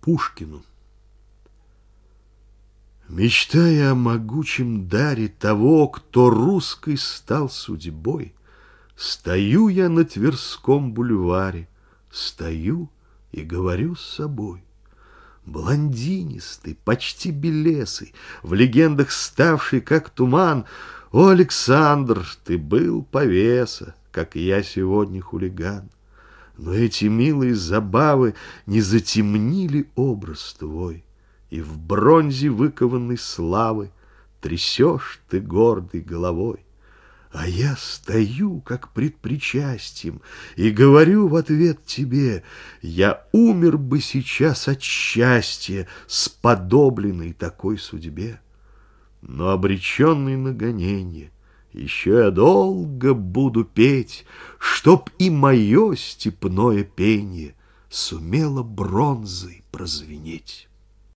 Пушкину. Мечтая о могучем даре того, кто русской стал судьбой, Стою я на Тверском бульваре, стою и говорю с собой. Блондинистый, почти белесый, в легендах ставший, как туман, О, Александр, ты был повеса, как я сегодня хулиган. Но эти милые забавы не затемнили образ твой, И в бронзе выкованной славы Трясешь ты гордой головой. А я стою, как пред причастием, И говорю в ответ тебе, Я умер бы сейчас от счастья, Сподобленный такой судьбе. Но обреченный на гонение — еще я долго буду петь, Чтоб и мое степное пение Сумело бронзой прозвенеть.